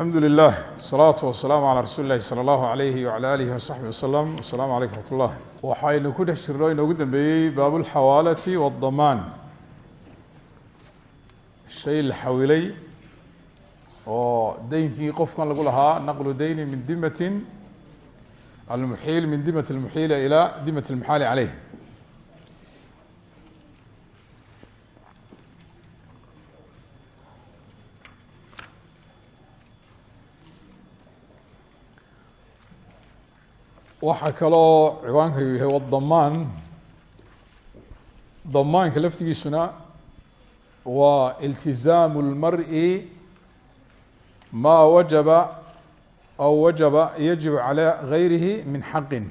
alxamdu lilah salaatu wasalaamu calaa rasuuli lahi sala allahu alayhi wala alihi wasaxbi wasalam asalaamu calaykum raxmat ullah waxaynu ku dhex jirno inoogu dambeeyey baabulxawaalati wadamaan shay la xawilay oo deynkii qofkan lagu lahaa naqlu deyni min dimatin almuxiil min dimat almuxiila ilaa dimat almuxaali caleyh waxaa kaloo ciwaanka yahay wadamaan damaanka laftigiisuna waa iltizaamu اlmari ma wajaba aw wajaba yajib calى gayrihi min xaqin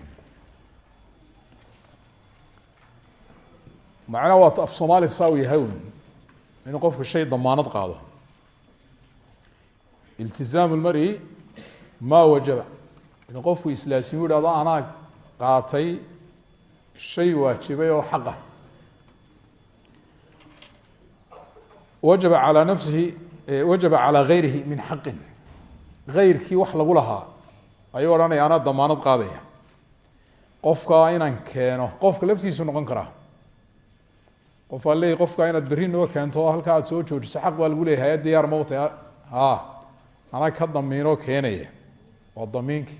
macnaha waa af soomaali saa u yahay un inuu qofku shay damaanad qaado iltizaamu اlmari ma wajaba inuu qofku islaasimu yidhahdo anaa qaatay shay waajibay oo xaqa wajaba calaa nafsihi wajaba calaa gayrihi min xaqin. Gayrkii wax lagu lahaa ayuu odhanaya anaa damaanad qaadaya. Qofkaa inaan keeno qofka laftiisu noqon karaa. Qof aa leeyay qofkaa inaad berri noo keento halkaa aad soo joojiso xaq baa lagu leeyahay diyaar mawta ha anaa ka damiinoo keenaya. Waa damiinki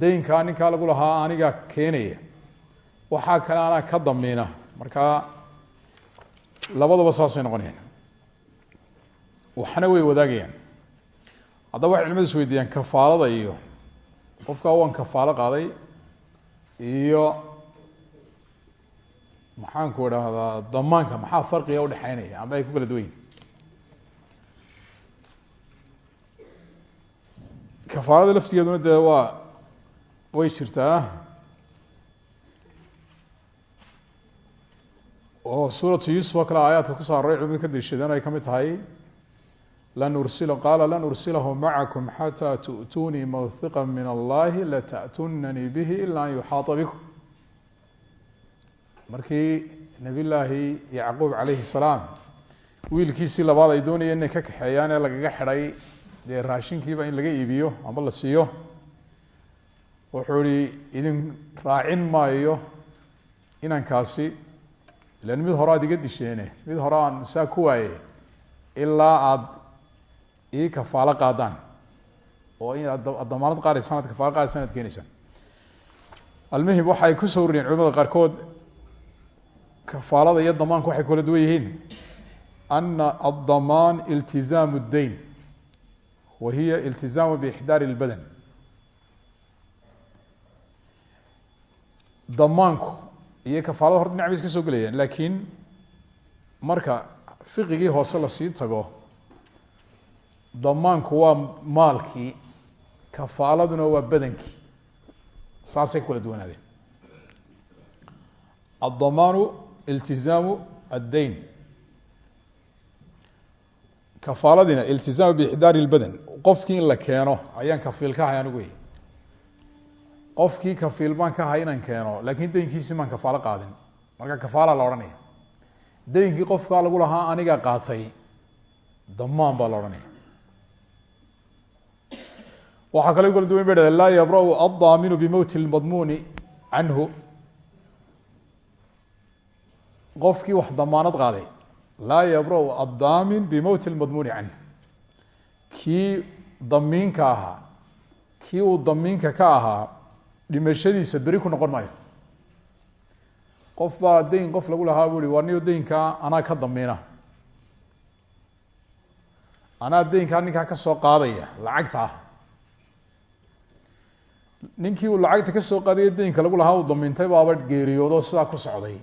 deynkaa ninkaa lagu lahaa anigaa keenaya. Waxaa kale anaa ka damiina markaa labadaba saasay noqonayaan. Waxna way wadaagayaan. Haddaba waxay culimadu is weydiiyaan kafaalada iyo qofkaa waan kafaalo qaaday iyo maxaanku idhaahdaa damaanka maxaa farqiga udhexeynaya ama ay ku kala duwan yihiin kafaalada laftigeeduna waa way jirtaa oo suuratu yuusuf oo kale aayaadka ku saaroray culimadu ka daliishadeen ay ka mid tahay lan ursila qaala lan ursilahu macakum xataa tu'tuunii mawhiqa min allahi lata'tunanii bihi ila an yuxaata bikum. Markii nabiy llaahi yacquub calayhi salaam wiilkiisii labaad ay doonayeen inay ka kaxeeyaan ee lagaga xidhay dee raashinkiiba in laga iibiyo ama la siiyo wuxuu ihi idin raacin maayo inankaasi. Ilan mid hore aad iga disheene mid hore aan saa ku waaye ilaa aada ii kafaalo qaadaan oo damaanad qaadaysaan ad kafaalo qaadaysaan ad keenaysaan almuhim waxa ay ku soo wariyeen culimada qaarkood kafaalada iyo damaanku waxay kala duwan yihiin. Ana addamaan iltizaamu اdeyn wa hiya iltizaamu bixdaari اlbadan damaanku iyo kafaalada hor dhinac bay iska soo gelayaan laakiin marka fiqigii hoose la sii tago damaanku waa maalkii kafaaladuna waa badankii saasay ku kala duwanaadeen. Addamaanu iltizaamu addeyn kafaaladina iltizaamu bixdaari اlbadan qofkii in la keeno ayaan kafiil ka ahay anigu wey qofkii kafiil baan ka ahay inaan keeno laakiin deynkiisi maan kafaalo qaadin. Marka kafaala la odhanaya deynkii qofkaa lagu lahaa anigaa qaatay damaan baa la odhanaya waxaa kale kala duwan ba dhahda laa yabra-u addaaminu bimowti lmadmuuni canhu qofkii wax damaanad qaaday laa yabra-u addaamin bimowti lmadmuuni canhu kii damiinka ahaa kii uu damiinka ka ahaa dhimashadiisa beri ku noqon maayo. Qof baa deyn qof lagu lahaa bu i war niyo deynkaa anaa ka damiina anaa deynkaa ninkaa ka soo qaadaya lacagta ah. Ninkii uu lacagta ka soo qaadaya deynka lagu lahaa uu damiintay baaba geeriyoodo sidaa ku socday.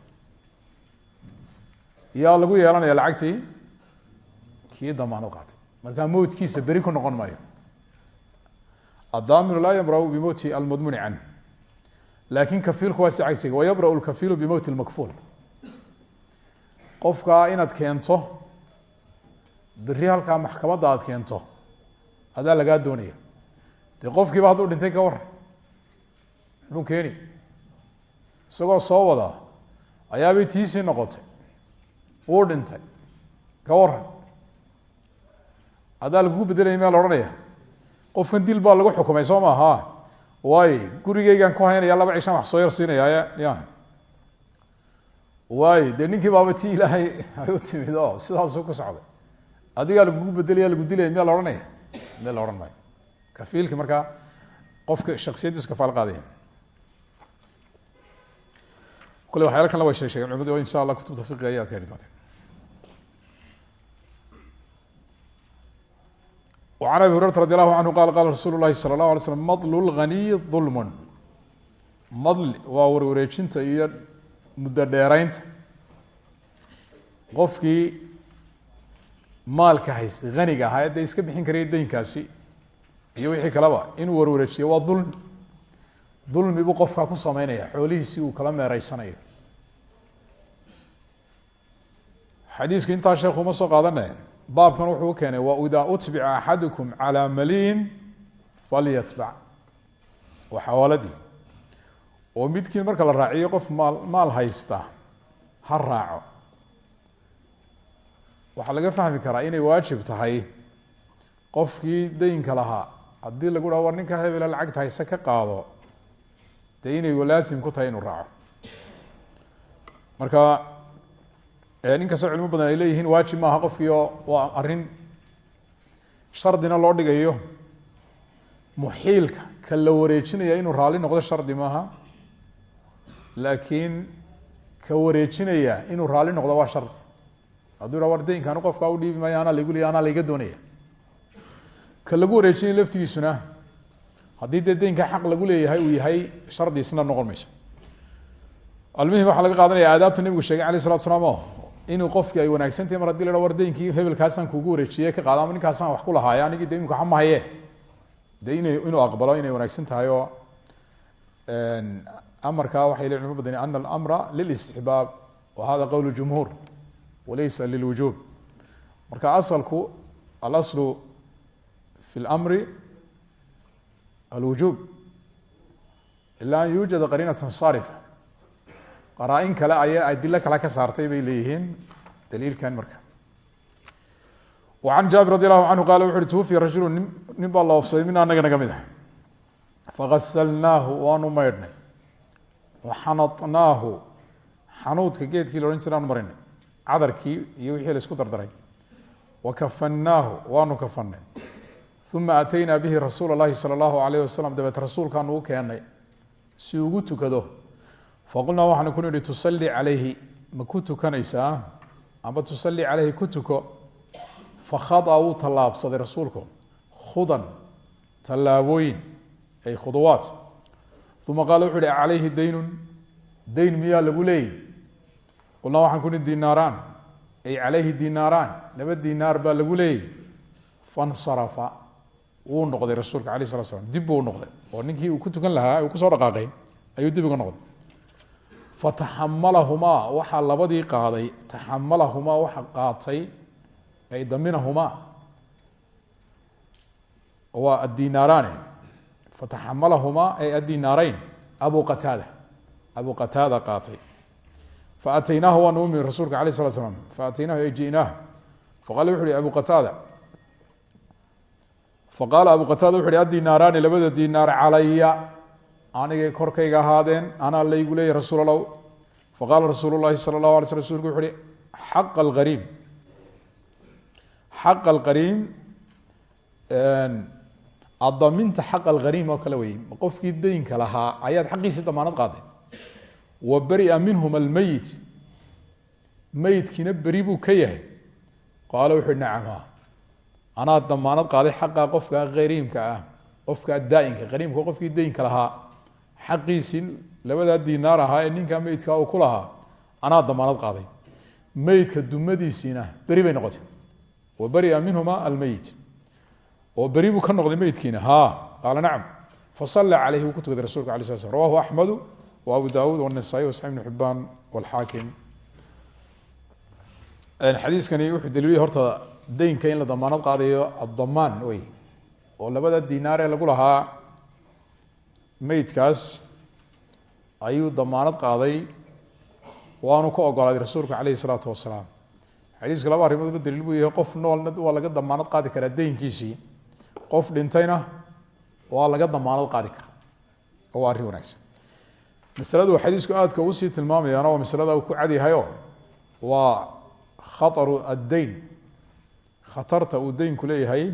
Yaa lagu yeelanaya lacagtii? Kii damaanad qaatay. Markaa mowtkiisa beri ku noqon maayo. Addaaminu laa yamra-u bimowti almadmuuni canh laakin kafiilku waa si cagsiga wayabra lkafiilu bimowti lmakfuul qofkaa inaad keento beri halkaa maxkamadda aad keento adaa lagaa doonaya. Dee qofkiiba hadduu dhintay ka waran muxuu keeni? Isagoo soo wadaa ayaabay tiisii noqotay. Wuu dhintay ka waran haddaa lagugu bedelaya mea la qofkan dil baa lagu xukumay soo maaha waaye gurigeygaan ku haynaya laba cishaan wax soo yar siinaya ya waaye dee ninkii baaba ilaahay ay timid oo sidaasuu ku socday. Adigaa lagugu bedelaya lagu dilaya miyaa la odhanaya? Miya la odhan maayo? Kafiilki markaa qofka shaksiyadiisu kafaal qaadaya. Kule waxyaala kan la way sheeg shegen culimadu o insha allah kutubta fiqiga ayaad ka heli an abi hurarata radi allahu canhu qala qala rasuulu lahi sala اllahu alay slm madlu lghaniy dulmun madli waa warwareejinta iyo muddo dheeraynta qofkii maalka haystay haniga ahaa dee iska bixin karaya daynkaasi iyo wixii kaleba inuu warwareejiyo waa dulmi dulmi buu qofkaa ku sameynaya xoolihiisii uu kala meereysanayo xadiiska intaa sheekhu uma soo qaadane baabkan wuxuu u keenay waidaa utbica axadukum calى maliin falyatbac. Waa xawaaladii. Oo midkiin marka la raaciyo qof maal maal haysta ha raaco. Waxaa laga fahmi karaa inay waajib tahay qofkii daynka lahaa. Haddii lagu dhaho war ninka hebela lacagta hayse ka qaado. Dee inay laasim ku tahay inuu raaco. Marka inkastoo culimo badan ay leeyihiin waajib maaha qofkii oo waa arrin shardina loo dhigayo. Muxiilka ka wareejinaya inuu raali noqdo shardi maaha laakiin ka wareejinaya inuu raali noqdo waa shardi hadduu ha war deynkaanu qofkaa u dhiibi maayo anaa laygu leeya anaa layga doonaya. Ka lagu wareejinaya laftigiisuna haddii dee deynka xaq lagu leeyahay uu yahay shardiisna noqon mayso. Almuhim waxaa laga qaadanaya aadaabta nebigu sheegay alayh salatu slam o inuu qofkii ay wanaagsan tahay mar haddii la war deynkii hebelkaasaan kugu wareejiyey ka qaada ama ninkaasaan wax ku lahaaya anigii de imika ina inuu aqbalo inay wanaagsan tahay oo amarkaa waxay le culimo badan ana alamra lilistixbaab wa hada qowl jumhuur walaysa lilwujuub. Marka asalku alaslu fi lmri alwujuub. Ila an yuujada qariinata saarifa qaraa-in kale ayaa adilo kale ka saartay bay leeyihiin daliilkan marka an jaabir radi allahu canhu qala wuxu uhi twufiya rajulu nin nin baa la oofsaday min anaga naga mid ah fagasalnaahu waanu maydhnay waxanadnaahu xanuudka geedkii la odhan jira aanu marinay cadarkii iyo wixii la isku dardaray wakafannaahu waanu kafanay uma ataynaa bihi rasuula اllahi salى اllahu alayh wasalam dabeet rasuulkaanu u keenay si ugu tukado faqulnaa waxaanu ku nihi tusalli calayhi. Ma ku tukanaysaa? Amba tusalli calayhi ku tuko. Fakhada wuu tallaabsaday rasuulku. Khudan tallaabooyin ay khuduwaat uma qaala wuxu uhi calayhi daynun. Dayn miyaa lagu leeyay? Qulnaa waxaan ku nihi dinaaraan ay calayhi dinaaraan laba dinaar baa lagu leeyay? Fansarafa. Wuu noqday rasuulka alayh slat slam dib buu noqday. Oo ninkii uu ku tukan lahaa uu ku soo dhaqaaqay ayuu dib uga noqday fataxamalahumaa waxaa labadii qaaday. Taxamalahumaa waxa qaatay. Ay daminahumaa waa adinaaraane fataxamalahumaa ay adinaarayn abu qataada. Abu qataada qaatay. Faataynaahu waanu umi rasuulka alayh slat slam faataynaahu ay ji'naah faqala wuxu uhi abu qataada. Faqaala abu qataada wuxu uhi adinaaraani labada dinaar calaya anigay korkayga ahaadeen anaa laygu leeyay rasuul allah faqaala rasuulu llahi sala allahu alay sl rsulku wuxu uhi xaqa alqariim. Xaqa alqariim adaminta xaqa alghariim oo kale wey qofkii deynka lahaa ayaad xaqiisii damaanad qaaday wa beria minhum almeyit meyidkiina beri buu ka yahay. Qaala wuxu uhi nacama damaanad qaaday xaqa qofka hariimka ah qofka daa'inka hariimka qofkii deynka lahaa xaqiisii labadaa dinaar ahaa ee ninka meydka uu ku lahaa anaa damaanad qaaday. Meydka dumadiisiina beri bay noqotay. Wa beria minhuma almeyit oo beri buu ka noqday meydkiina. Ha qaala nacam. Fasala caleyhi wuu ku tukaday rasulka ala slam rawahu axmedu wa abu dawuud wanasaa-i wasaxi ibn xibaan walxaakim xadiiskani wuxuu daliiliyay horta deynka in la damaanad qaadayo addamaan wey. Oo labada dinaar ee lagu lahaa meydkaas ayuu damaanad qaaday. Waanu ka ogolaaday rasuulka caleyhi salaatu wasalaam. Xadiiska laba arrimoodba daliil buu yahay. Qof noolna waa laga damaanad qaadi karaa deynkiisii. Qof dhintayna waa laga damaanad qaadi karaa. Oo waa arrin wanaagsan. Masaladu xadiisku aadka ugu sii tilmaamayaana waa masalada uu ku cadyahayo waa khataru addeyn. Khatarta uu deynku leeyahay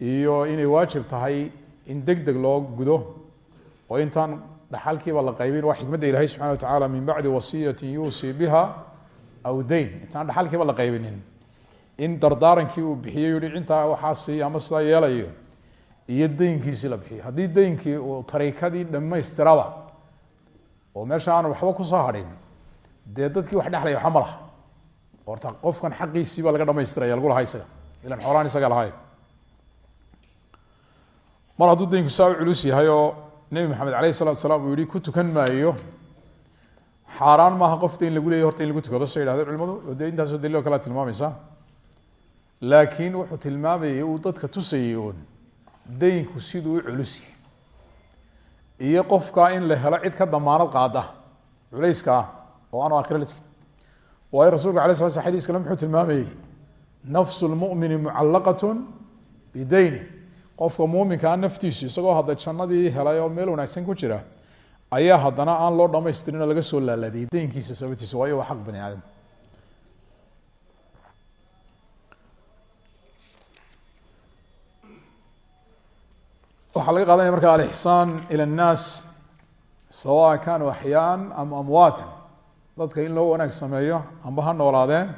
iyo inay waajib tahay in deg deg loo gudo oo intaan dhaxalkiiba la qaybin waa xikmadda ilahay subxana wa tacaala min bacdi wasiyati yuusii biha aw deyn intaan dhaxalkiiba la qaybinin. In dardaarankii uu bixiyey yihi intaa waxaa siiya ama sidaa yeelayo. Iyo deynkiisii la bixiyo. Haddii deynkii uu tariikadii dhammaystiraba oo meesha aan waxba ku soo hadhin dee dadkii wax dhexlaya waxba ma laha. Horta qofkan xaqiisii baa laga dhamaystiraya lagu lahaa isaga nebi maxamed alayh salatu salaam uu yihi ku tukan maayo. Xaaraan maaha qof deyn lagu leeyay horta in lagu tukado sa yidhahdeen culimadu dee intaasoo daliilo kalea tilmaamaysa. Laakiin wuxuu tilmaamayay uu dadka tusayay uun deynku siduu u culus yahay. Iyo qofkaa in la helo cid ka damaanad qaada culayska ah oo aanu aakhira la tegin. Waayo rasulka ala sla sl xadis kale muxuu tilmaamayey nafsu lmumini mucallaqat bideyni qofka muminkaa naftiisu isagoo hadda jannadii helay oo meel wanaagsan ku jira ayaa haddana aan loo dhamaystirin laga soo laaladiyay daynkiisa sababtiisa waayo waa xaq bani aadam waxaa laga qaadanaya marka alixsaan ila annaas sawaa kaanuu axyaan ama amwaatan. Dadka in loo wanaag sameeyo amba ha noolaadeen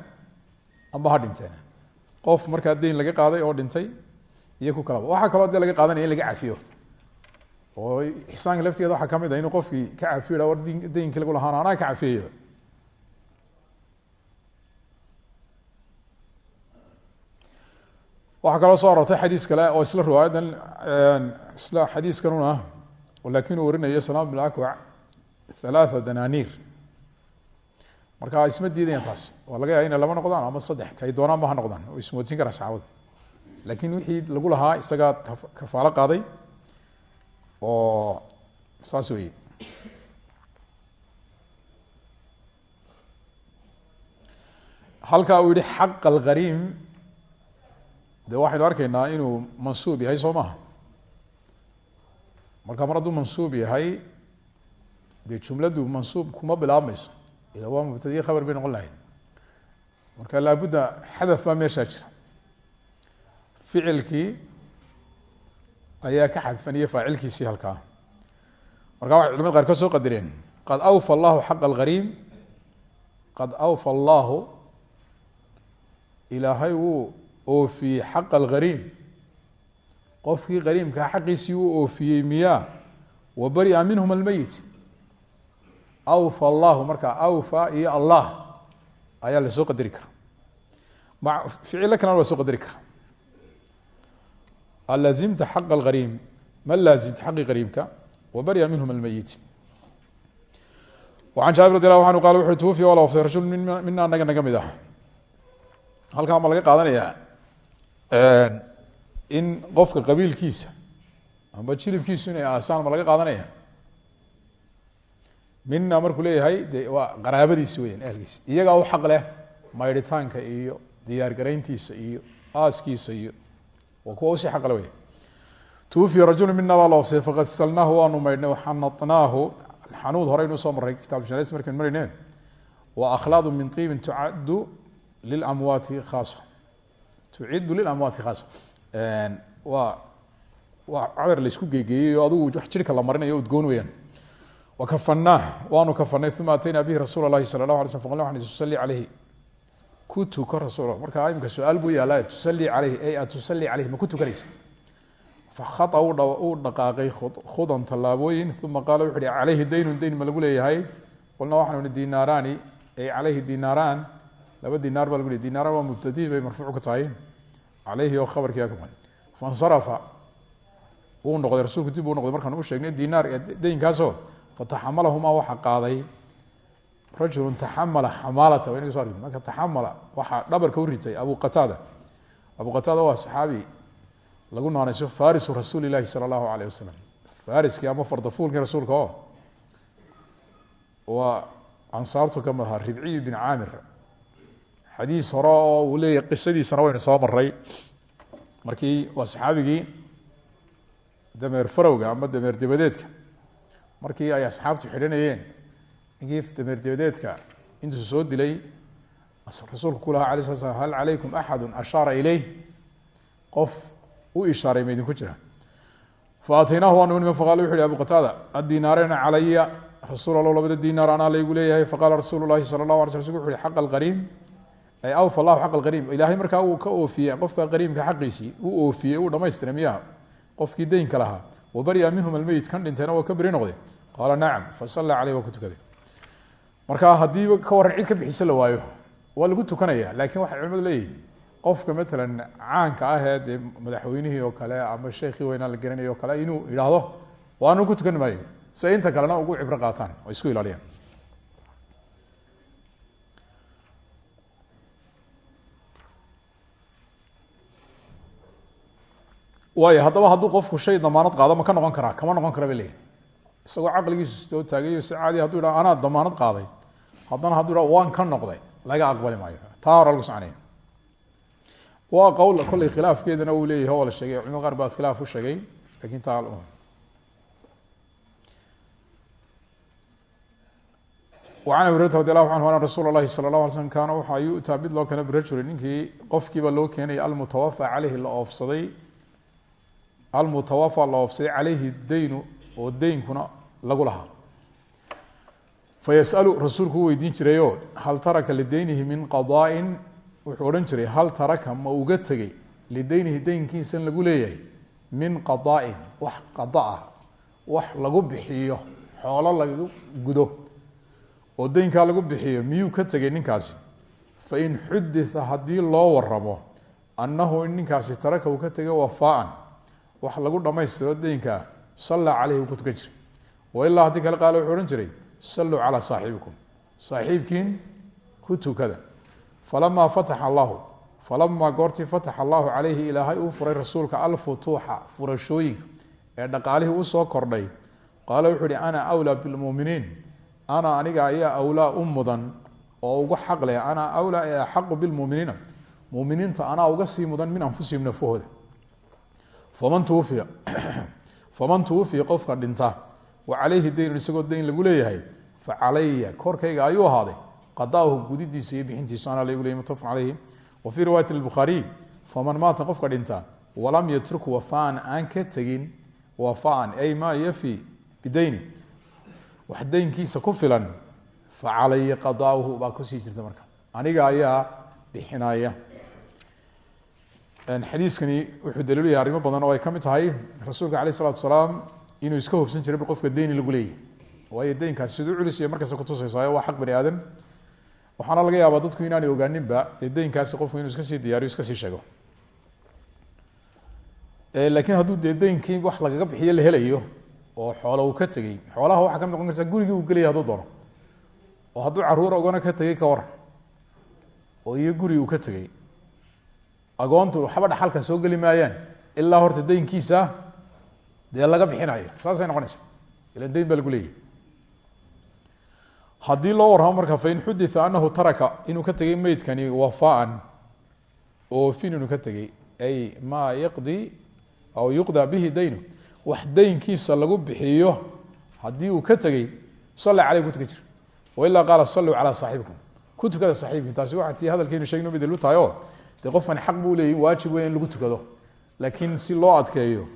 amba ha dhinteen. Qof markaa deyn laga qaaday oo dhintay iyo ku kalaba waxaa kaloo de laga qaadanaya in laga cafiyo oo ixsaanka laftigeeda waxaa ka mid a inuu qofkii ka cafiyo war deynkii lagu lahaana anaa ka cafiyaya waxaa kaloo soo arortay xadiis kale oo isla riwaayadan isla xadiiskanuna laakiin uu warinayo salam bn akwac halaatha dananiir marka isma diidayan taas waa laga yaaba inay laba noqdaan ama saddex kay doonaanba ha noqdaan oo ismoodsin karaa saxaabada laakiin wixii lagu lahaa isagaa kafaalo qaaday oo saas wey halkaa uu yihi xaq algariim de waxaynu arkaynaa inuu mansuub yahay soo maha marka mar hadduu mansuub yahay dee jumladdu mansuub kuma bilaabmayso. Ila waa mubtadiye khabar bay noqon lahayd. Marka laabudda xadaf baa meeshaa jira ficilkii ayaa ka xadfaniya faacilkiisii halkaa. Marka waxay culamada qaar ka soo qadireen qad awfa allahu xaqa algariim qad awfa allahu ilaahay wuu oofiyey xaqa algariim qofkii qariimkaa xaqiisii uu oofiyey miyaa? Wa bari'a minhum almeyit awfa allahu marka awfa iyo allah ayaa la soo qadari karaa. Ficilo kalena waa soo qadari karaa lazimta xaq اariim ma laazimta xaqi qariimka wabarya minhuma اlmeyit an jaabir radi allahu anhu qala wuxu twufiya waa la waftay rajulu mina anaga naga mid ah halkaa ma laga qaadanayaa in qofka qabiilkiisa amba jilibkiisu inay aasaan ma laga qaadanaya mina markuu leeyahay de waa qaraabadiisi weyaan ehelkiisa iyagaa u xaq leh maydhitaanka iyo diyaar garayntiisa iyo aaskiisa iyo waa kuwa u sii xaqle wey twufiya rajulu mina baa la oftay fakasalnaahu waanu maydhnay waxanatnaahu xanuud horeynu u soo maray kitab janays markaynu marayne wa akhlaadu min tiibin tucaddu lilamwaati khaasa. Tuciddu lilamwaati khaasa. Waa oo adugu wax jirhka la marinayo udgoon weyaan wakafanaah waanu kafanay uma atayna bihi rasuul lahi sala lah alay sl faql waxaan ku tuko rasuul marka imika su'aal buu yaalla tusalli caleyhi ay atusallii caleyhi ma ku tukanaysa fakhaa uu dhaqaaqay khudan tallaabooyin uma qaala wuxu uhi caleyhi daynun dayn ma lagu leeyahay. Qulna waxaanu ihi dinaaraani. Ay caleyhi dinaaraan laba dinaar baa lagu leey dinaaraan waa mubtadii bay marfuuc ka tahay. Caleyhi oo khabarkiia ka maran fansarafa wuu noqday rasuulku dib uu noqday. Markaan u sheegnay dinaar daynkaasoo fataxamalahumaa waxa qaaday rajulun taxamala xamaalata waa inaga so argin marka taxamala waxaa dhabarka u ritay abu qataada abu qataada waa saxaabi lagu naanayso farisu rasuuli lahi sala allahu alayh wasalam fariskii ama fardafuulkii rasuulka oo waa ansaartu ka mid ahaa ribciy bin caamir. Xadiis hore oo uu leeyahy qisadiisana waynu soo maray markii waa saxaabigii dameer farowga ama dameer dabadeedka. Ay asxaabtu ninkii dameer dabadeedka intuu soo dilay rasuulku ku lahaa alay sla slam hal calaykum axadu ashaara ileyh qof u ishaaray ma idinku jira. Faataynahu waanu nima faqala wuxu uhi abu qataada addinaarena calaya rasuul allah labada dinaar anaa laygu leeyahay. Faqala rasuulu lahi sala llah ala sl wuxu uhi xaq alqariim ay awfa allahu xaq alqariim ilaahay markaa uu ka oofiyey qofka qariimka xaqiisii uu oofiyey uu dhamaystiray miya qofkii deynka lahaa. Wabarya minhum almeyit kan dhintayna waa ka beri noqday qaala nacam. Fasalla caleyh waa ku tukaday marka haddiiba ka warran cid ka bixisa la waayo waa lagu tukanaya laakiin waxay culimadu leeyihiin qofka matalan caanka ah ee dee madaxweynihii oo kale ama sheekhii weynaa la garanay o kale inuu idhaahdo waanu ku tukan maayo. Si inta kalena ugu cibro qaataan oo isku ilaaliyaan. Waayo haddaba hadduu qofku shay damaanad qaado ma ka noqon karaa kama noqon kara ba leyihi isagoo caqligiisu soo taagayo si caadi haduu idha anaa damaanad qaaday haddana hadduu ha waan ka noqday laga aqbali maayo taa hora lagu soconaya waa qowl kolley khilaafkeedana uu leeyahay oo la sheegay culimada qaar baa khilaaf u sheegay lakin taa وعن أبي هريرة رضي الله عنه أن رsuuل الlahi صلى الله علي sلم kaana waxa yuؤtaa mid loo keena birajuli ninkii qofkiiba loo keenaya almutawafى caleyhi la oofsaday almutawafى la oofsaday caleyhi deynu oo deynkuna lagu lahaa. Fayasalu rasuulku u weydiin jirayoo hal taraka lidaynihi min qadaain wuxuu odhan jiray hal taraka ma uga tegey lideynihi deynkiisan lagu leeyahay? Min qadain wax qada ah, wax lagu bixiyo xoolo lagu gudo oo deynkaa lagu bixiyo miyuu ka tegay ninkaasi? Fain xudita haddii loo warabo annahu in ninkaasi taraka uu ka tegay wafaan wax lagu dhammaystiro deynkaa sallaa caleyhi uu ku jiray. Wailaa haddii kale qaale wuxuu odhan jiray salluu calaa saaxibikum. Saaxiibkiin ku tukada. Falamaa fataxa allahu falamaa goortii fataxa allahu caleyhi ilaahay uu furay rasuulka alfutuuxa furashooyinka ee dhaqaalihii u soo kordhay. Qaala wuxuu ihi ana wlaa bilmuminiin ana aniga ayaa awlaa u mudan oo uga xaq leh. Ana awlaa ee axaqu bilmuminiina muminiinta anaa uga sii mudan min anfusihim nafahooda. Faman tuwufiya faman tuwufiya qofka dhinta wa calayhi deynun isagoo deyn lagu leeyahay fa calaya korkayga ayuu ahaaday qadaahu gudidiisa iyo bixintiisu anaa lagu leeyay mutafaqun caleyhi wa fii riwaayati lbukhaariy faman maata qofka dhinta walam yatruk wafaan aan ka tegin wafaan ay maa yafi bideyni wax deynkiisa ku filan fa calaya qadaauhu baa ku sii jirta marka. Aniga ayaa bixinaya xadiiskani wuxuu daliilu yahay arrimo badan oo ay ka mid tahay rasuulka aleyh isalatu salaam inuu iska hubsan jiray qofka deyni lagu leeyahy waayo deynkaasi siduu culisiya markasta kutusaysayo waa xaq bani aadam. Waxaana laga yaabaa dadku inaanay ogaaninba dee deynkaasi qofku inuu iska sii diyaariyo iska sii sheego. Laakiin hadduu deynkii wax lagaga bixiyo la helayo oo xoolo uu ka tegey xoolaha waxaa ka noqon karta gurigii uu gelaya haduu doono. Oo hadduu carruur ogona ka tegey ka waran oo iyo guri uu ka tegey agoontu waxba dhaxalka soo geli maayaan ilaa horta deynkiisa dee laga bixinayo. Saasay noqonaysa. Ilan deyn baa lagu leeyahy haddii loo warramo marka fain xudita anahu taraka inuu ka tegey meydkani wafaan oofin inuu ka tegey ay maa yaqdi aw yuqda bihi daynu wax deynkiisa lagu bixiyo haddii uu ka tegey salla caleyh ku tukan jir wailaa qaala salluu calaa saaxibikum. Ku tukada taasi waa tii hadalkeenu sheegno midlu tahay oo dee qofkani xaq buu leeyay waajib weya in lagu tukado. Laakiin si loo adkeeyo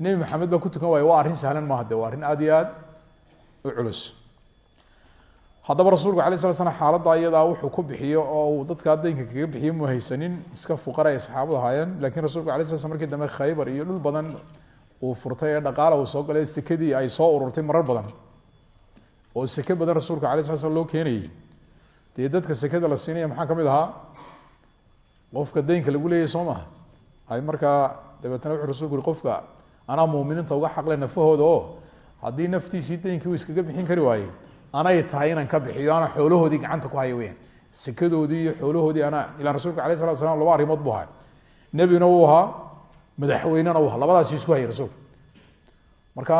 nebi maxamed baa ku tukan waaya waa arrin sahlan maaha de waa arrin aad iyo aad u culus. Haddaba rasuulku alay sla slam xaaladda iyadaa wuxuu ku bixiyo oo uu dadkaa kaga bixiyo mu iska fuqara ay saxaabadu ahaayeen lakiin rasulku alay sla markii dambe khaybar iyo dhul badan uu furtay ee uu soo galay sekadii ay soo ururtay marar badan. Oo seke badan rasuulka alay loo keenayey. Dadka sekada la siinaya maxaa ka ahaa qofka deynka lagu leeyahy soo maha ay markaa dabeetna wuxuu rasulku qofka anaa muuminiinta uga xaqle nafahooda oo haddii naftiisii deynkii uu iskaga bixin kari waayey anay tahay inaan ka bixiyo ana xoolahoodii gacanta ku haya weyaan sekadoodii iyo xoolahoodii anaa ilaan rasulka alay slat slam laba arrimood buu ahaa. Nebina wuu ahaa madaxweynena u ahaa isku hayay rasuulka. Marka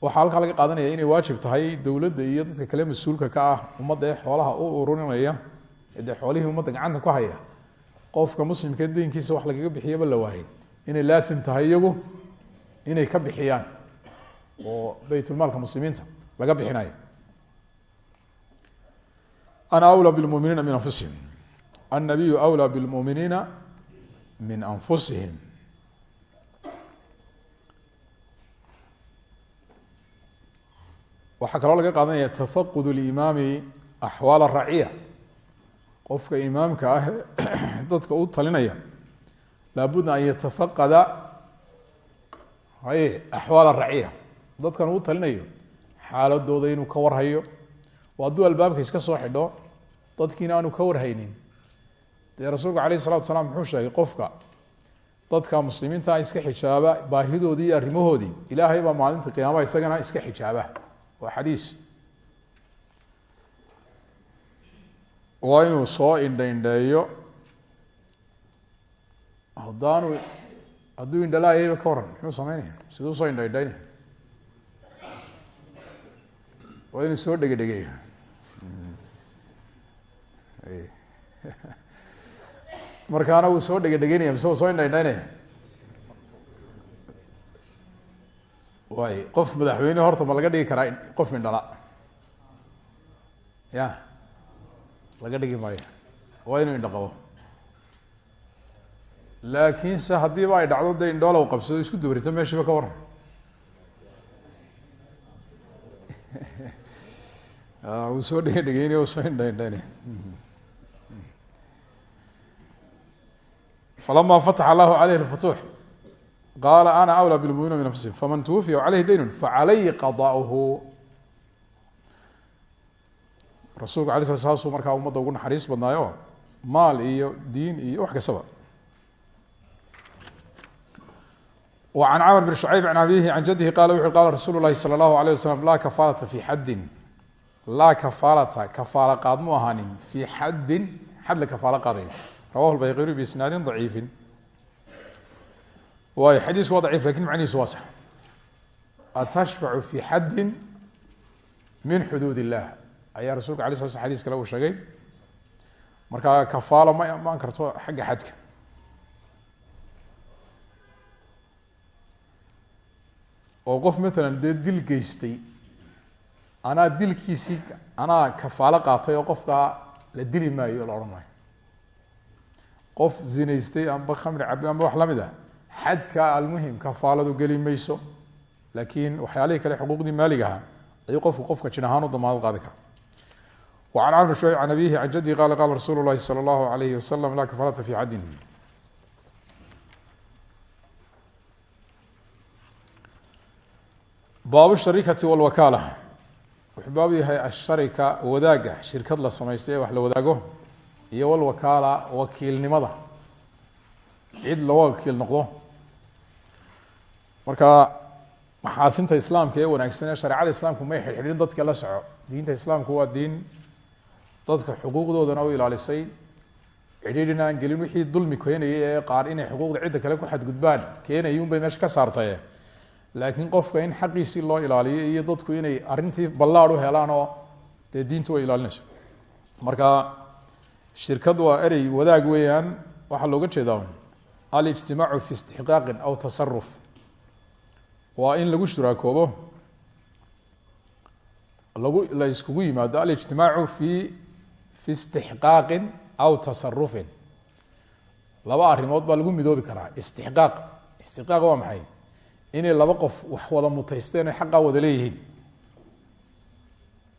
waxaa halkaa laga qaadanaya inay waajib tahay dowladda iyo dadka kale mas'uulka ka ah ummadda ee xoolaha u ururinaya de xoolihii ummadda gacanta ku haya. Qofka muslimka daynkiisa wax lagaga bixiyaba la waayay inay laasim tahay iyagu inay ka bixiyaan. Oo baytulmaalka muslimiinta laga bixinayo ana wlaa bmuminiina min anfusihim. Annabiyu wlaa bilmuminiina min anfusihim. Waxaa kaloo laga qaadanaya tafaqud limaami axwaal raciya qofka imaamka ah dadka u talinaya laabudda an yatafaqada haye axwaal raciya dadkan uu talinayo xaaladooda inuu ka warhayo. Oo hadduu albaabka iska soo xidho dadkiina aanu ka warhaynin. Dee rasuulku alayh salatu salaam muxuu sheegay qofka dadka muslimiinta ah iska xijaaba baahidoodii iyo arrimahoodii ilaahay baa maalinta qiyaamaha isagana iska xijaaba. Waa xadiis. Waa inuu soo indhaindheeyo. Haddaanu hadduu indhalaayayba ka waran muxuu sameynaya siduu soo indhaindhaynaya waa inuu soo dhegedhegeeyo markaana wuu soo dhegedhegeynaya mise uu soo indhaindhaynaya? Way qof madaxweyne horta ma laga dhigi karaa qof indhala. Ya laga dhigi maayo waa inuu indho qabo laakiinse haddiiba ay dhacdo dee indhoola u qabsado isku dabarito meeshiiba ka waran wuu soo dhegedhegeynaya u soo indhaindhaynaya falama fataxa allahu alayh اlfutuux qaala ana awlى bilmuminiina min anfusihim faman twufiya calayhi daynun facalayhi qada'uhu rasuulku alay sla saasuu markaa ummadda ugu naxariis badnaayo maal iyo diin iyo wax kastaba wa can camr bn shucayb can abihi can jadihi qala wuxu qala rasuulu lahi salى اllahu alيه waslm laa kafaalata fi xaddin laa kafaalata kafaalo qaad mu ahaanin fii xaddin xad la kafaalo qaadayo rawahu lbayqiri biisnaadin daciifin waayo xadiisku waa daciif lakin macnihiisu waa sax atashfacu fi xaddin min xuduud illah ayaa rasulka alay sla sl xadis kale uu sheegay. Kafaalo ma imaan karto xagga xadka. Oo qof matalan dee dil geystay anaa dilkiisii anaa kafaalo qaatay oo la dili maayo la odhan qof zinaystay amba khamri cabi amba wax la mid a xadka almuhim kafaaladu geli mayso laakiin waxyaalihii kale xuquuqdii maaligaha ayuu qofku qofka jin ahaan u damaanad qaadi kara وعن cمر شعيب عن أبيه عن جدي قال قال رsuل الlahi صلى الله عليه وسلم لا كفاaرة في xد baaب الشharيكة والوكالة wuxuu baab yahay الشharika wadaaga shirkad la samaystay ee wax la wadaago iyo wlwakaala wakiilnimada cid laga wakiil noqdo marka maxaasinta islaamka ee wanaagsan ee shareecada islaamku may xidhxidhin dadka la soco diinta islaamku waa diin dadka xuquuqdoodana u ilaalisay. Cidhiidhina aan gelin wixii dulmi keenayay ee qaar inay xuquuqda cidda kale ku xadgudbaan keenayay unbay meesha ka saartaye. Laakiin qofka in xaqiisii loo ilaaliyo iyo dadku inay arrintii ballaad u helaan oo dee diintu way ilaalinayso. Marka shirkad waa erey wadaag weeyaan waxaa looga jeedaa alijtimaacu fi istixqaaqin aw tasaruf waa in lagu shuraakoobo lagu la iskugu yimaado alijtimaacu fi fi istixqaaqin aw tasarufin laba arrimood baa lagu midoobi karaa istixqaaq. Istixqaaq waa maxay? Inay laba qof wax wada mutaysteen o xaqaa wada leeyihiin.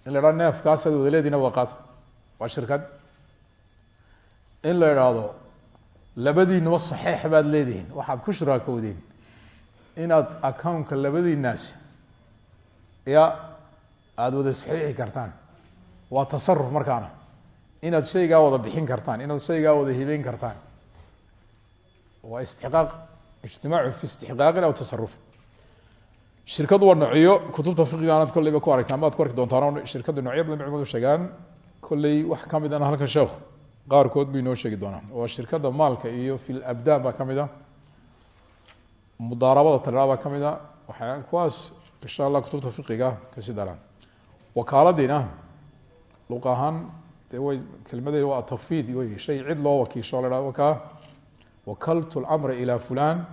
In la idhahdo wada leedihin wada qaato waa saxeix baad leedihiin. Waxaad ku shuraakowdeen. Inaad accountka labadiinaasi ya aada wada saxiixi kartaan. Waa tasaruf markaana inaad shaygaa wada bixin kartaan inaad shaygaa wada hibeyn kartaan. Waa istixqaaq ijtimaacu fi istixqaaqin aw tasarufin shirkadu waa nocyo kutubta fiqiga anaad kolleyba ku aragtaan maad ku arki doontaan shirkadu nocyo badan culimadu sheegaan kolley wax ka mid ana halkan sheekhu qaarkood bay inoo sheegi doonaan. Waa shirkada maalka iyo fil abdaan baa ka mid a mudaarabada talaa baa ka mid a waxaa kuwaas insha allah kutubta fiqiga ka sii daraan wakaaladiina luq de way kelmadee waa tafid wey shay cid loo wakiisho la hahdo kaa wakaltu اlmra ilى fulan.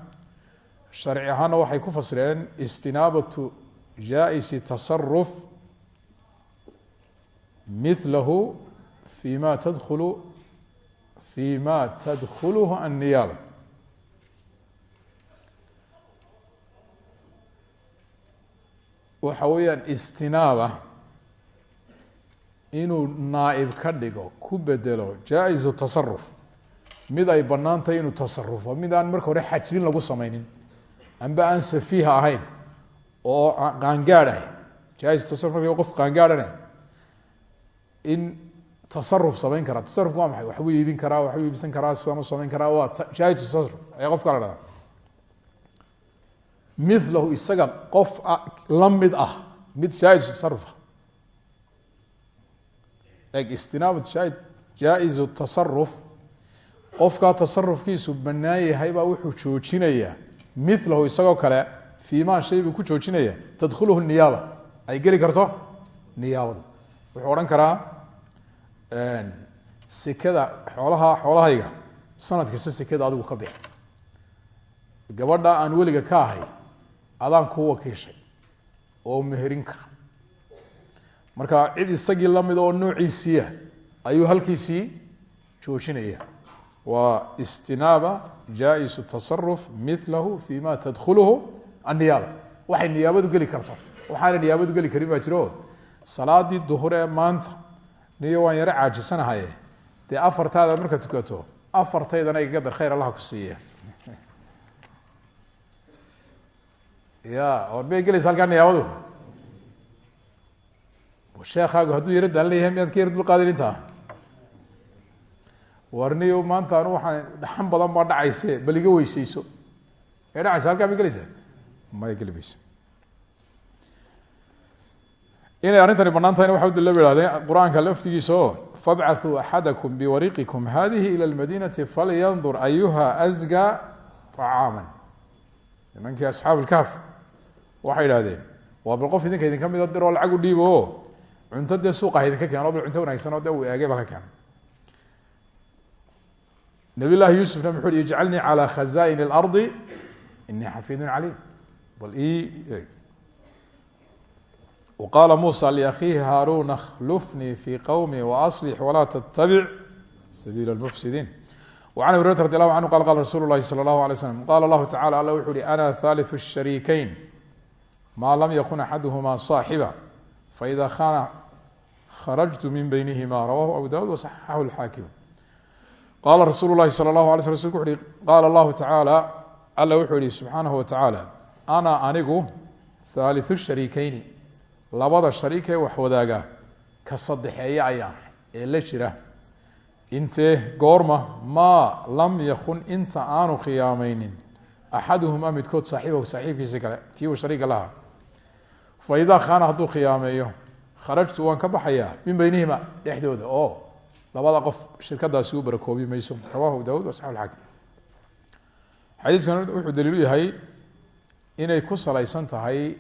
Sharci ahaanna waxay ku fasireen istinaabatu jaa-isi tasaruf milahu fi ma tadkulu fi ma waxa weeyaan istinaaba inuu naaib ka dhigo ku bedelo tasaruf mid ay bannaan tahay inuu tasarufo mid aan marka hore xajrin lagu sameynin amba aan safiiha ahayn oo qaangaadh ah jaa-is tasaruf qof qaangaadhana in tasaruf samayn karaa. Tasarufku waa maxay? Waxbuu iibin karaa waxbuu iibsan karaa sidan u samayn karaa waa tasaruf ayaa qofka la dhahdaa milahu isaga qof la mid ah mid tasarufa eg istinaabat jaa-izu tasaruf qofkaa tasarufkiisu bannaan yahay baa wuxuu joojinayaa milahu isagoo kale fii ma shay buu ku joojinaya. Tadkhuluhu niyaaba. Ay geli karto? Niyaabada wuxuu odhan karaa sekada xoolaha xoolahayga. Sanad kasta sekada adigu ka bix ahay adaan kuu wakiishay oo meherin kara marka cid isagii la mid oo noociisiia ayuu halkiisii joojinaya. Waa istinaaba jaa-isu tasaruf milahu fi ma tadkhuluhu anniyaaba. Waxay niyaabadu geli karto. Waxaana niyaabadu geli karin baa jiro. Salaadii duhur ee maanta niyo waan yaro caajisanahaye. Dee afartaada marka tukato afartaydana igaga dar khayr allaha ku siiya ya or may gelaysa halkaa niyaabadu sheekaagu hadduu yaro daalan yahay miyaad ka yar dulqaadin intaa warniyo maanta anu waxaan dhaxan badan baa dhacayse bal iga weyseyso ee dhacaysa halkaa may gelaysaa maya geli mayso inay arrintani banaan tahayna waxa udalaba ihahdeen qur-aanka laftigiisa oo fabcaثuu axadakum biwariqikum hadihi ilى اlmadinati falyandur ayuha asga طacaama nimankii asxaab اlkahf waxay idhahdeen waa bal qof idinka idinka mida diroo lacag u dhiibo o cunto dee suuqa ha idinka keeno bal cunto wanagsan oo de uu eegay ba ka keeno nabiy llahi yuusufna muxu uhi ijcalnii calى khaza'in اlardi inii xafidun caliim bal ii وqاla muسى لأkhiihi hاrun اkhlfnii fي qwmي وأصلح وlaa تتبع سبيل المفسدين وعن أبي هريرة رضي الله عنه qال qال رsuل الlahi صلى الله عليه وسلم qال الlaه taعالى alla wuxu uhi أنا ثالث الشhريكين ma lm ykن أxadهma صاaحبا فإذا khاna kharajtu min beynihima rawahu abu dawud wasaxaxahu lxaakim qaala rasuulu lahi sala allahu alay sl rsulku wuxu uhi qaala allahu tacaala alla wuxuu yihi subxaanahu watacaala ana anigu haaliu shariikeyni labada shariikee wax wadaagaa ka saddexeeya ayaan ee la jira intee goorma maa lam yakun inta aanu khiyaamaynin axaduhumaa midkood saaxiibahu saaxiibkiisi kale kii uu kharajtu waan ka baxayaa min beynihima dhexdooda oo labada qof shirkadaasi u barakoobi mayso rawahu daud wasaxaakim xadiiskan wuxuu daliilu yahay inay ku salaysan tahay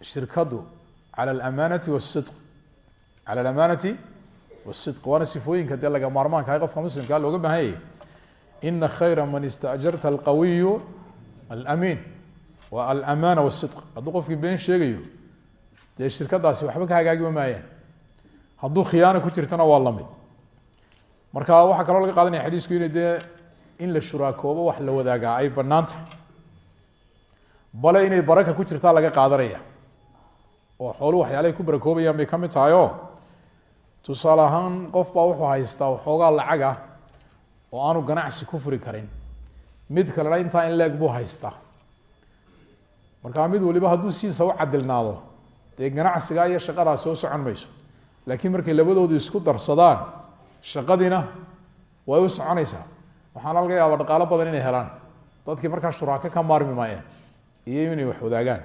shirkadu cala alamaanati wasidq cala alamaanati wasidq waana sifooyinka dee laga maarmaankahay qofka muslimkaa looga baahan yahay khayra man istaajarta alqawiyu alamiin wa alamaana wasidq hadduu qofkii been sheegayo dee shirkadaasi waxba ka hagaagima maayaan hadduu khiyaano ku jirtana waa la mid marka waxaa kaloo laga qaadanaya xadiisku ina dee in la shuraakoobo wax la wadaagaa ay bannaan tahay. Bale inay baraka ku jirtaa laga qaadanaya. Oo xooluhu waxyaalahay ku barakoobayaan bay ka mid tahay oo tusaale ahaan qof baa wuxuu haystaa waxoogaa lacag ah oo aanu ganacsi ku furi karin. Mid kalena intaa in leeg buu haystaa. Markaa mid waliba hadduu sidiisa u cadilnaado dee ganacsigaa iyo shaqadaasi u socon mayso. Laakiin markay labadoodu isku darsadaan shaqadiina way u soconaysaa. Waxaana laga yaaba dhaqaalo badan inay helaan. Dadkii markaa shuraako ka maarmi maayaan iyo inay wax wadaagaan.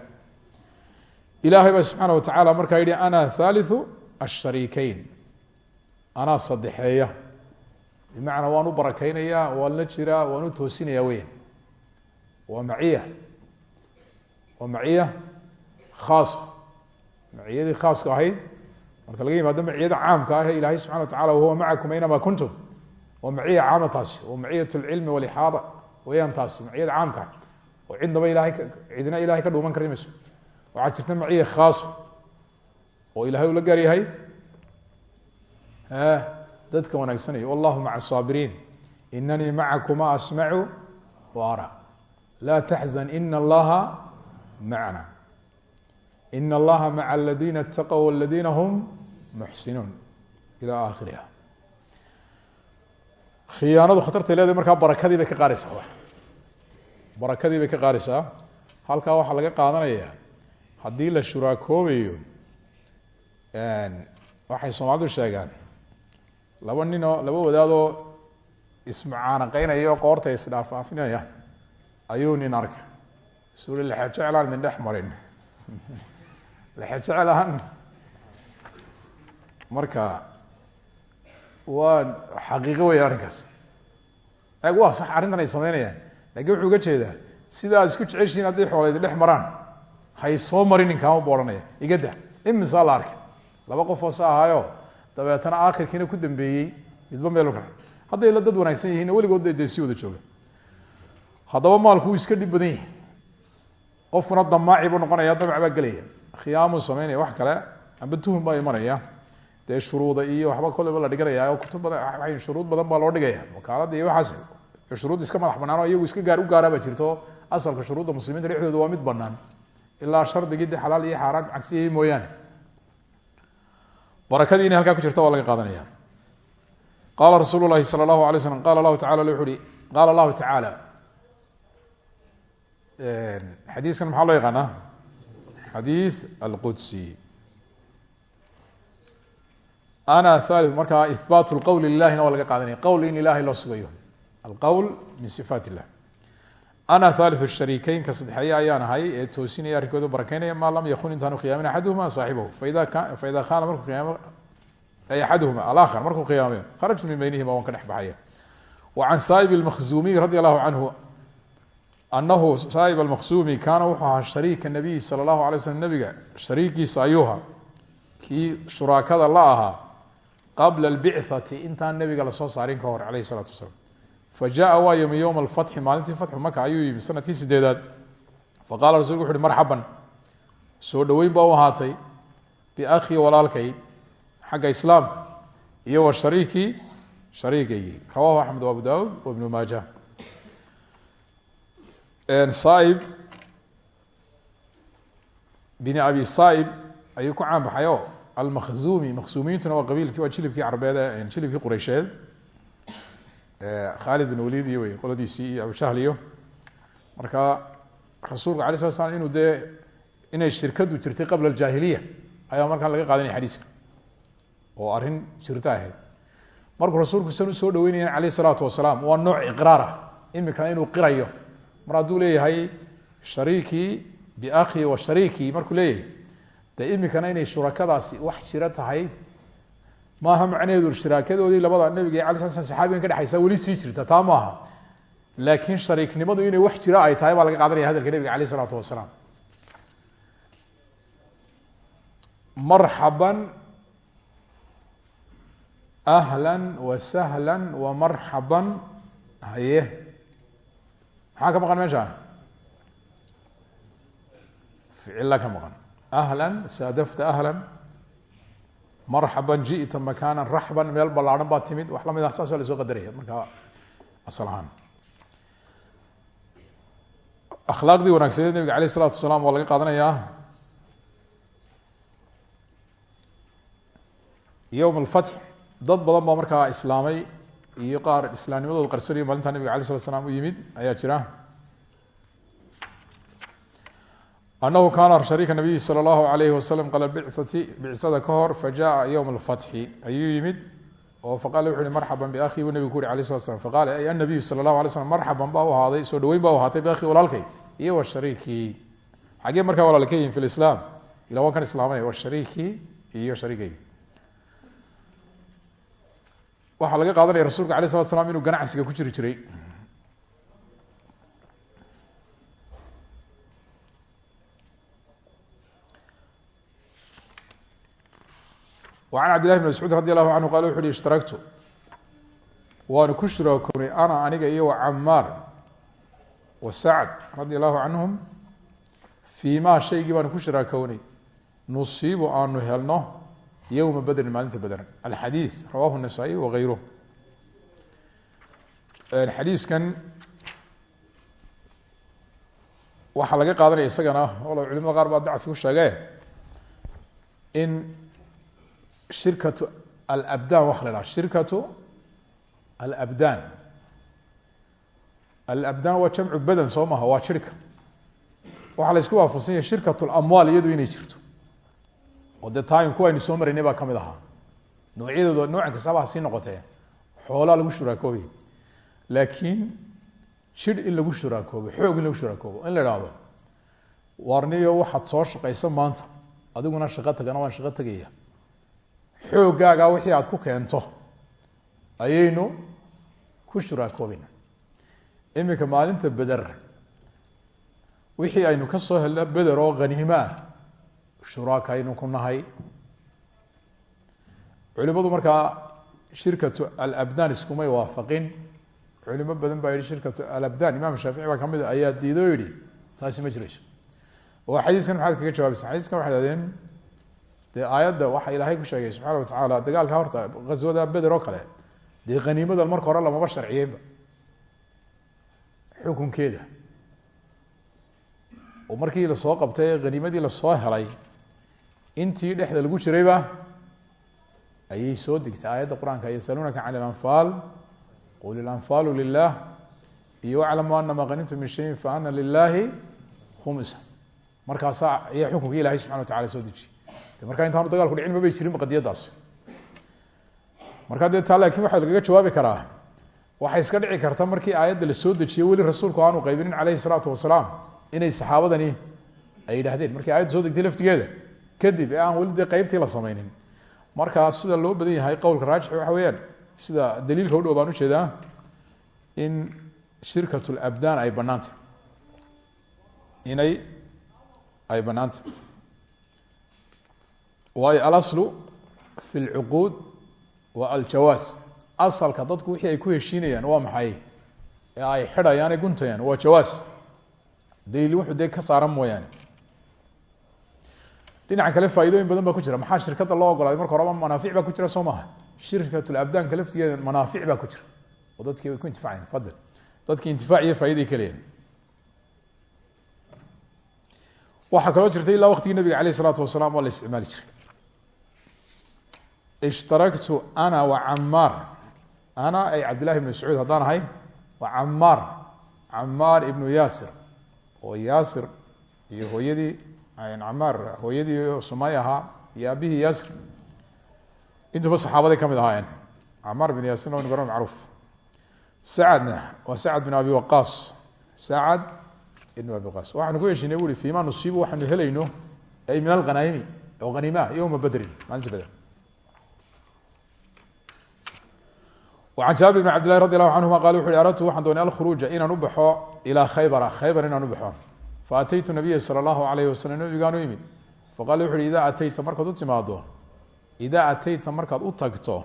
Ilaahay baa subxaana wa tacaala markaa yihi ana thaliu ashariikeyn anaa saddexeeya. Bimacnaa waan u barakeynayaa waan la jiraa waan u toosinaya weyan waa maciya. Waa maciya khaasa maciyadii khaaska ahayd marka laga yimaado maciyada caamka ah ilaahay subxana wa tacala wahuwa macakum aynama kuntum. Waa maciya caama taasi waa maciyat lcilmi walixaada weyaan taasi maciyada caamka ah. Oo cidnaba ilahay cidina ilahay ka dhuuman kari mayso. Waxaa maciya khaasa oo ilahay la gaar yahay dadka wanaagsanaya wallahu maca asaabiriin inanii macakuma asmacu wa ara laa taxzan ina allaha macna ina allaha maca aladiina اtaqw waladiina hum muxsinuun ila akhiriha khiyaanadu khatartay leedahay markaa barakadii bay ka qaadaysaa barakadii bay ka qaadaysaa halkaa waxaa laga qaadanaya haddii la shuraakoobayo waxay soomaalidu sheegaan laba ninoo laba wadaadoo ismucaanaqeynaya oo qoorta isdhaafaafinaya ayuu nin arka suuli lexejeclaan idin dhex marin lexejeclaan marka waa xaqiiqo weya arrinkaas. Eeg waa sax arrintan ay sameynayaan laakiin wuxuu uga jeedaa sida aad isku jeceshihiin hadday xoola idin dhex maraan hay soo marin ninkaama boodhanaya iga da imisaa la arkay laba qof oo sa ahaayo dabeetana aakhirkiina ku dambeeyey midba meel ka hadday la dad wanaagsan yihiin weligood dee si wada jooga. Haddaba maalku iska dhib badan yahay. Qofkuna damaaci noqonaya damac baa gelaya khiyaamuu sameynaya wax kale amba tuhum baa imanaya. Dee shuruuda iyo waxba koleba la dhiganaya oo kutub badan shuruud badan baa loo dhigaya. Wakaalada iyo waxaas shuruud iska madax banaan oo iyagu iska gaar u gaara jirto. Asalka shuruudda muslimiinta dhexdooda waa mid banaan ilaa shardigii de xalaal iyo xaaraan cagsiyay mooyaane. Barakadii inay halkaa ku jirta waa laga qaadanaya. Qaala rasuulu lahi sala allahu qala allahu tacala wuxu uhi qaala allahu tacaala xadiiskan maxaa loo yaqaanaa xadiis alqudsi. Ana hali markaa ihbaat lqowl lilahina waa laga qaadanaya. Qowl in ilahay loo sugayo. Alqowl min sifaat illah ana haliu shariikeynka saddexeeye ayaan ahay ee toosinaya arrinkooda barakeynaya maa lam yakun intaanu khiyaamin axaduhuma saaxibahu faida kaana markuu ay axaduhuma alaakhar markuu khiyaamayo kharajtu min beynihima waan ka dhex baxaya. Wa can saa'ib almakhzuumiy radi allahu canhu anahu saa'ib almakhzuumi kaana wuxuu ahaa shariika nabiyi sala allahu alay slm nabiga. Shariikiisa ayuuha kii shuraakada la ahaa qabla albicati intaan nabiga la soo saarin ka hor alayh isalaatu wasalaam fajaءa waa yimi ywma اfatxi maalintii fatxu maka ayuu yimi sannadkii sideedaad faqala rasulku wuxu uhi soo dhoweyn baa u ahaatay biakhi walaalkay xagga islaamka iyo wa shariikii shariigaygii. Rawahu axmed abu daud wa ibnu maaja saaib bin abi saaib ayuu ku caan baxay o almakhzumi makhzuumiyintuna waa qabiilkii waa jilibkii carbeed jilibkii qureysheed khaalid bin walid iyo wey qoladiisii iyo abushahl iyo. Marka rasuulka alay slat slam inuu dee inay shirkadu jirtay qabla aljaahiliya ayaa markaan laga qaadanaya xadiiska oo arrin jirto ahayd. Markuu rasuulku san u soo dhaweynayan alayh isalaatu wasalaam waa nooc iqraar ah imikana inuu qirayo mar hadduu leeyahay shariikii biakhi wa shariikii markuu leeyahay dee imikana inay shurakadaasi wax jiro tahay. Maaha macnaheedu shiraakadoodii labada nabiga ala sl saxaabigan ka dhexaysa weli sii jirta taa maaha laakiin shariiknimadu inay wax jiro ay tahay baa laga qaadanaya hadalka nabiga aleyh isalaatu wasalaam. Marxaban ahla wasahla wamarxaban haye maxaa ka maqan meesha? ficila ka maqan. Ahla saadafta ahla marxaban jita makaana raxban meel ballaarhan baa timid. Wax la mid ah saasa la soo qadaraya markaa asal ahaan. Akhlaaqdii wanaagsaneed nabiga aleyh isalatu wasalaam waa laga qaadanayaa yowm alfatx dad badan baa markaa islaamay iyo qaar islaamnimadooda qarsaniyo maalinta nabiga alay slat slam u yimid ayaa jira. Anahu kaana shariika nabiyi sal alayhi wasalam qala bicati bicsada ka hor fajaaa yowm alfatxi ayuu yimid oo faqala wuxu uhi marxaban biakhii buu nabigu ku yuri ala slat ay anabiyu sala allahu alay slm marxaban baa u soo dhaweyn baa u ahaatay biakhii walaalkay iyo washariikii xaggee markaa walaalka yihiin fi lislaam ila waan kan islaamay washariikii iyo shariigay waxaa laga qaadanaya rasulka alay slat slam inuu ganacsiga ku jiri jiray. An cabdillahi bn mascuud radi allahu canhu qala wuxu uhi ishtaraktu waanu ku shiraakownay ana aniga iyo wacamaar wa sacd radi allahu canhum ma shaygii baanu ku shiraakownay nusiibu helno yowma bedrin maalinta bedr alxadiid rawahu nasaa-iy wagayruh xadiiskan waxaa laga qaadanaya isagana walo culimada qaar baa dacfi ku sheege in shirkatu alabdan waxa la haha shirkatu alabdan alabdan waa jamcu badan soo maha waa jirhka waxaa la isku waafaqsan yahay shirkat lamwaal iyadu inay jirto oo dee taayim kuwaynu soo maraynay baa ka mid ahaa. Noocyadooda noocan kastaaba ha sii noqotee. Xoolaa lagu shuraakoobi. Laakiin jir in lagu shuraakoobo xoog in lagu shuraakoobo in la ihahdo warniyo waxaad soo shaqaysa maanta. Adiguna shaqo tagana waan shaqo tegaya xooggaaga wixii aad ku keento ayaynu ku shuraakoobayna iminka maalinta beder wixii aynu ka soo helna beder oo haniimo ah shuraakaynu ku nahay. Culimadu markaa shirkatu alabdan iskumay waafaqin. Culimo badan baa yihi shirkatu alabdan imam shaafici baa ka mid a ayaa diido o yihi taasi ma jirayso. Oo xadiiskan maxaad kaga jawaabaysa xadiiskan waxay hahdeen dee aayadda waxa ilaahay ku sheegay subxaana watacaala dagaalka horta ghaswada beder oo kale dee haniimadan marka hore lamaba sharciyeynba xukunkeeda. Oo markii la soo qabtay haniimadii la soo helay intii dhexda lagu jirayba ayay soo degtay aayadda qur'aanka yasaluunaka can ilanfaal qul ilanfaalu lilah iyo aclamu anama qanimtum min shayin faana lilaahi khumsa. Markaasaa ayaa xukunkii ilahay subxana watacala soo dejiyey de markaa intaanu dagaalku dhicin mabay jirinba qadiyadaas markaa dee taa laakiin waxaa lagaga jawaabi karaa waxay iska dhici karta markii aayadda la soo dejiye weli rasuulku aanu qaybinin caleyhi salaatu wasalaam inay saxaabadani ay yidhahdeen markii ayadda soo degtay laftigeeda kadib ee aan weli dee la sameynin markaa sida loo badan yahay qowlka raajix waxa weeyaan sida daliilka u dhow baan u jeedaa in shirkat labdaan ay banaantay inay ay banaantay waayo alaslu fi lcuquud wa aljawaaz. Asalka dadku wixii ay ku heshiinayaan waa maxay? Ay xidhayaan ee guntayaan waa jawaaz. Daliil wuxuu dee ka saaran mooyaane dhinaca kale faaidooyin badan baa ku jira. Maxaa shirkada loo ogolaaday marka horeba manaafic baa ku jira soo maaha. Shirkatulabdaanka laftigeeda manaafic baa ku jira. Oo dadkii way ku intifacayan fadl dadkii intifaac iyo faa'iday ka leeyahin waxaa kaloo jirta ilaa waqtigii nabiga aleyh isalaatu wasalaam waa la isticmaali jiray. Ishtaraktu ana wa camaar ana ay cabdillahi ibn mascuud haddaan ahay wa camaar camaar ibnu yaasir. Oo yaasir iyo hooyadii camaar hooyadii sumay ahaa iyo aabihii yaasir intuba saxaabaday ka mid ahaayeen. Camaar bin yaasirna waynu garan macruuf. Sacadna waa sacad bin abi waqaas. Sacad ibn abi waqaas. Waxaanu ku heshinay bu uhi fima nusiibu waxaanu helayno ay min alghanaimi oo haniimaa yowma bedrin maalinta beder an jaabir bn cabd lahi radi allahu canhuma qala wuxu uhi aradtu waxaan doonay alkhuruuja inaan u baxo ilaa khaybara khaybar inaan u faataytu nabiya sala allahu alayh wasalam nabigaan u imid faqala wuxu uhi idaa atayta markaad u timaado idaa atayta markaad u tagto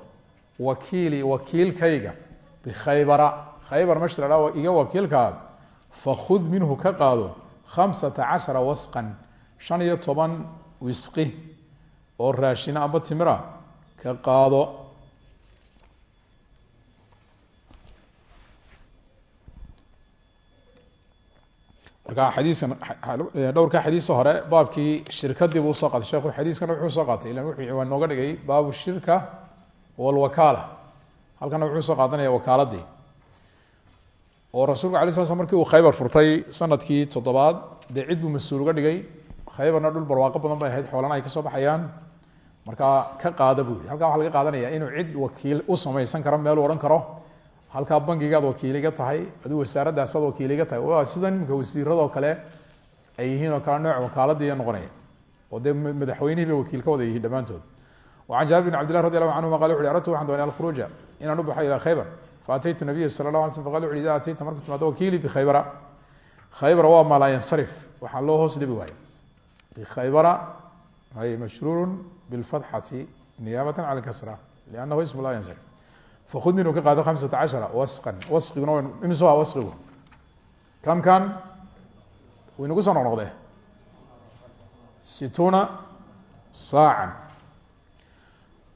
wakiili wakiilkayga bikhaybara khaybar mash la dha iga wakiilkaa fakhud minhu ka qaado khamsata cashara wasqan shan iyo toban wisqi oo raashina amba timira ka qaado marka dhowrka xadiisa hore baabkii shirkadii buu u soo qaatay. Sheekhu xadiiskana wuxuu soo qaatay. Ilan wuxuu ciwaan nooga dhigay baabu shirka walwakaala halkana wuxuu soo qaadanaya wakaaladii. Oo rasuulku alay sla sl markii uu khaybar furtay sannadkii toddobaad dee cid buu mas'uul uga dhigay. Khaybarna dhul barwaaqo badan bay ahayd xoolana ay ka soo baxayaan. Markaa ka qaada buu yihi halkaa laga qaadanaya inuu cid wakiil u samaysan karo meeluu odhan karo halkaa bangigaad wakiiliga tahay aduu wasaaradaasaad wakiiliga tahay. Sida nimanka wasiiradoo kale ay yihiin oo kale nooc wakaaladiiya noqonaya oo dee madaxweynihii bay wakiil ka wada yihiin dhammaantood. Wacan jaabir bn cabdillah radi allahu canhuma qala wuxu uhi aradtu waxaan doonay alkhuruuja inaan u baxo ilaa khaybar. Faataytu nabiya sala alay slm faqala wuxu uhi ida atayta marka timaado wakiili bikhaybara khaybara. Waa maa laa yansarif waxaa loo hoos dhibi waayo. Bikhaybara ay mashruurun bilfatxati niyaabatan cala kasra liannahu ismu laa yansarif fakud minhu ka qaado hamsata cashara wasqan wasqiguna w imsu ha wasqigu kamkan w inagu soo noqnoqdee situuna saacan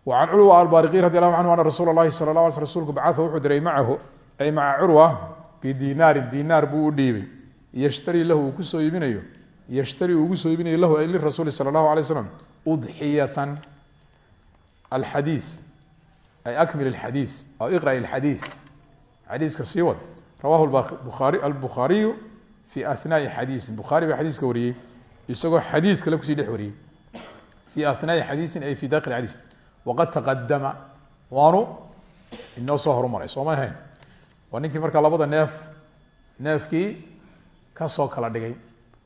wacan curwa albariqi radi allahu canhu ana rasuula اllahi sala la ala sl rsulku bacaa wuxuu diray macahu ay maca curwa bidinaarin dinaar buu u dhiibay yashtarii lahu uu ku soo iibinayo yashtarii uu ugu soo iibinayo lahu ay lirasuuli sala allahu alay slam udxiyatan alxadiis mil adii r adii adiika sii wad rawahu albukaariyu fi anaai xadiisin bukaari baa xadiiska wariyey isagoo xadiis kale ku sii dhex wariyey fi anaai xadiisin ay fi daqi xadiis waqad taqadama waanu inoo soo horumaray sooma ahayn waa ninkii markaa labada neef neefkii ka soo kala dhigay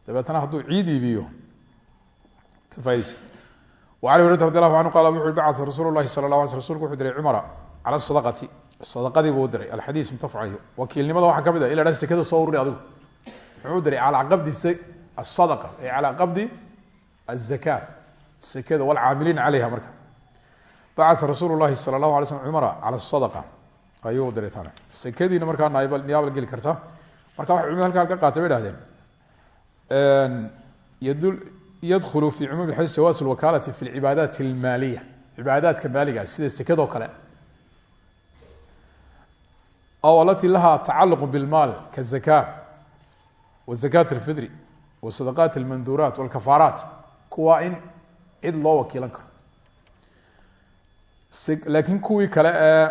dabeetna hadduu ciid iibiyo ka faadaysa an hurata radi alahu anhu qala wuxu bacaa rasuul lahi sala la rasulku wuxuu diray cumara cala sadaqati sadaqadiibuu diray alxadiis muttafaq caleyh wakiilnimada waxaa ka mid a in la dha sekada soo ururi adigu muxuu diray calaa qabdi asadaqa ay calaa qabdi azaka sekada waalcaamiliina caleyha marka bacaa rasuulu lahi sala allahu alay slm cumara cala sadaqa ayuu diray tana sekadiina markaa niyaabal geli karta marka waxay cumad halkaa ka qaatay bay dhahdeen ydkl fi cumuum xadis jawaas اwakaalati fi اlcibaadaat اlmaaliya cibaadaadka maaliga sida sekado kale aw alati laha tacaluq biاlmaal kaلzaka wزakaat اlfidri wasadaqaat اlmanduuraat wاlkafaaraat kuwa in cid loo wakiilan karo laakiin kuwii kale ee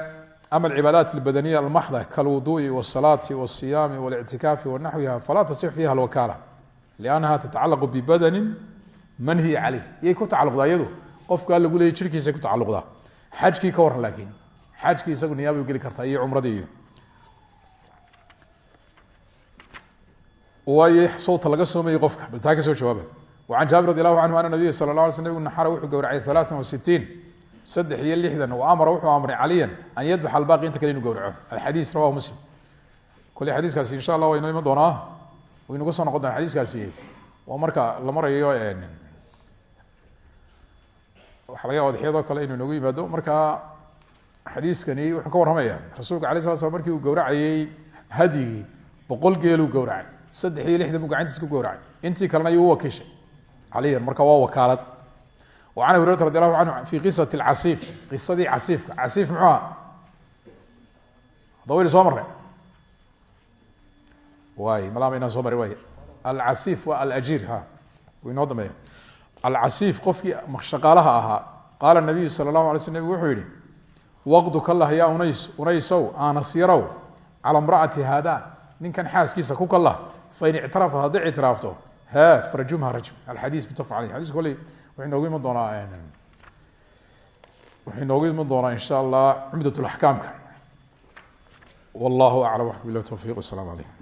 ama alcibaadaat اlbadaniya almaxda kalwuduءi wالsalaati wالصiyaami wاlاctikaafi wanaxwiha falaa tasix fiha اlwakaala lannaha tatacalaqu bibadani manhiya caleyh iyay ku tacaluqdaa iyadu. Qofkaa lagu leeyay jirkiisay ku tacaluqdaa xajkii ka waran laakiin xajkii isagu niyaabay geli kartaa iyo cumradii iyo. Waayo sawta laga soomayey qofka bal taa ka soo jawaaba. Wacan jaabir radi allahu canhu ana nabiya sala la alay sl wuxuu gowracay alaaan wa iyo lixdan wa amara wuxuu amray caliyan an yadbaxa albaaqi inta kale inu gowraco alxadiis rawahu muslim. Kole xadiiskaasi insha allah waa inoo iman doonaa. Waynuga soo noqon doona xadiiskaasi. Waa marka la waxa laga kale inuu inoogu yimaado. Marka xadiiskani wuxuu ka warramaya rasuulka alay sala markii uu gowracayey hadyigii boqol geeluu gowracay. Saddex iyo lixdan buu gacantiisa ku gowracay. Intii kalena ayuu wakiishay. Caliyan marka waa wakaalad. Wa can abi hurayrata radi fi qisati lcasiif qisadii casiifka. Casiif muxuu aha hadda waynu soo marnay waay malama inaan soo mari waay alcasiif waa alajiir ha. U inoo alcasiif qofkii shaqaalaha ahaa qaala nabiyu sala allahu alay sl wuxuu yihi waqdu kalah yaa unays unaysow aanasyarow cala mraati haada ninkan xaaskiisa ku kalah fain ictarafat hadday ictiraafto ha farjumha rajm. Alxadiis mutafaq aleyh xadisku kolley wuxuu inoogu iman doonaa wuxuu inoogu iman doonaa in sha allah cumdat laxkaamka wallahu aclam waxbilah towfiq wasalaamu calaykum